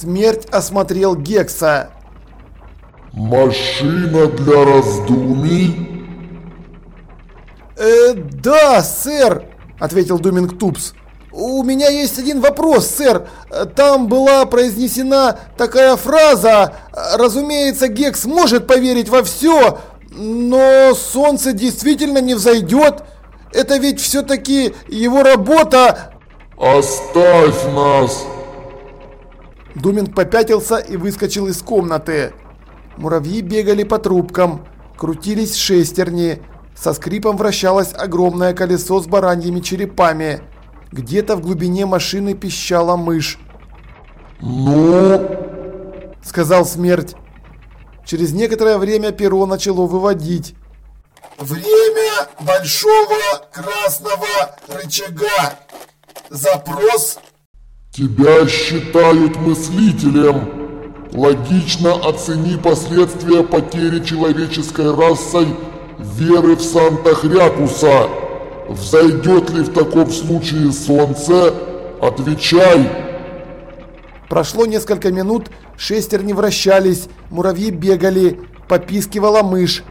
Смерть осмотрел Гекса. Машина для раздумий? Э, да, сэр, ответил Думинг Тупс. У меня есть один вопрос, сэр. Там была произнесена такая фраза. Разумеется, Гекс может поверить во все, но солнце действительно не взойдет. Это ведь все-таки его работа. Оставь нас. Думинг попятился и выскочил из комнаты. Муравьи бегали по трубкам, крутились шестерни. Со скрипом вращалось огромное колесо с бараньими черепами. Где-то в глубине машины пищала мышь. «Ну?» – сказал смерть. Через некоторое время перо начало выводить. «Время большого красного рычага. Запрос?» «Тебя считают мыслителем. Логично оцени последствия потери человеческой расой веры в Санта-Хрякуса». Взойдет ли в таком случае солнце? Отвечай! Прошло несколько минут, шестерни вращались, муравьи бегали, попискивала мышь.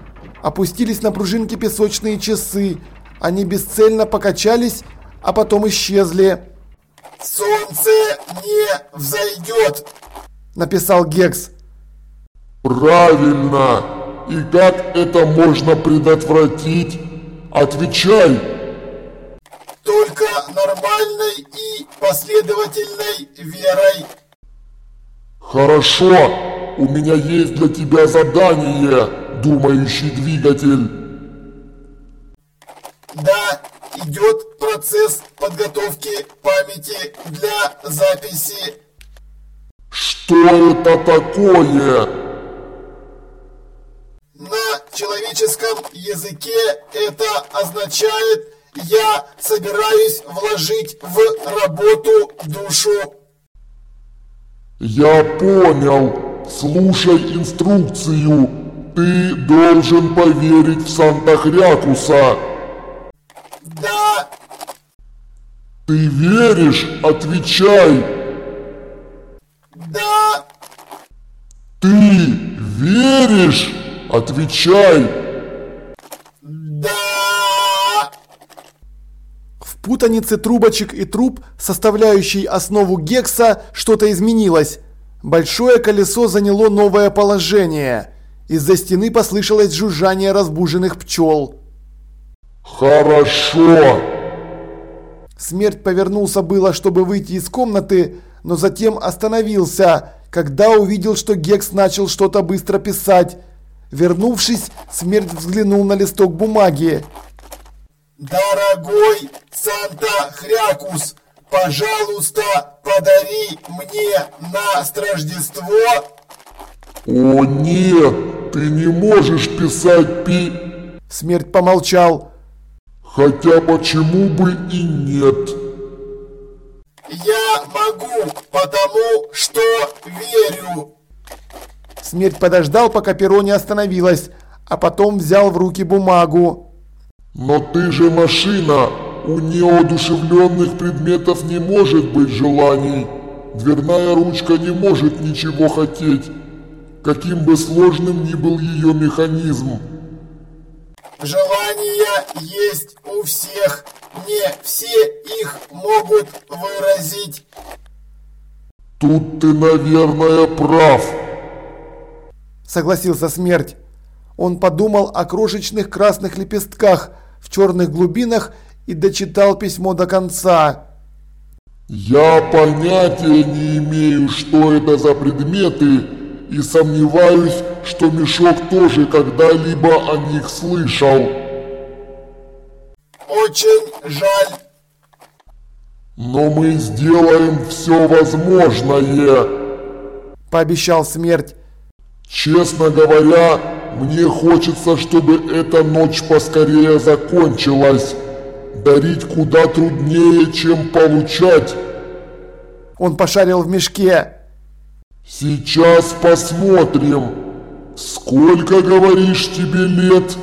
Опустились на пружинки песочные часы. Они бесцельно покачались, а потом исчезли. «Солнце не взойдет!» – написал Гекс. «Правильно! И как это можно предотвратить? Отвечай!» только нормальной и последовательной верой. Хорошо, у меня есть для тебя задание, думающий двигатель. Да, идет процесс подготовки памяти для записи. Что это такое? На человеческом языке это означает я собираюсь вложить в работу душу. Я понял. Слушай инструкцию. Ты должен поверить в Санта-Хрякуса. Ты веришь? Отвечай. Да. Ты веришь? Отвечай. путанице трубочек и труб, составляющей основу гекса, что-то изменилось. Большое колесо заняло новое положение. Из-за стены послышалось жужжание разбуженных пчел. «Хорошо!» Смерть повернулся было, чтобы выйти из комнаты, но затем остановился, когда увидел, что Гекс начал что-то быстро писать. Вернувшись, Смерть взглянул на листок бумаги. Дорогой Санта-Хрякус, пожалуйста, подари мне на Рождество. О нет, ты не можешь писать пи... Смерть помолчал. Хотя почему бы и нет? Я могу, потому что верю. Смерть подождал, пока перо не остановилось, а потом взял в руки бумагу. Но ты же машина. У неодушевленных предметов не может быть желаний. Дверная ручка не может ничего хотеть, каким бы сложным ни был ее механизм. Желания есть у всех. Не все их могут выразить. Тут ты, наверное, прав. Согласился смерть. Он подумал о крошечных красных лепестках в черных глубинах и дочитал письмо до конца. «Я понятия не имею, что это за предметы, и сомневаюсь, что Мешок тоже когда-либо о них слышал». «Очень жаль». «Но мы сделаем все возможное», – пообещал смерть. «Честно говоря, мне хочется, чтобы эта ночь поскорее закончилась. Дарить куда труднее, чем получать. Он пошарил в мешке. Сейчас посмотрим. Сколько, говоришь, тебе лет?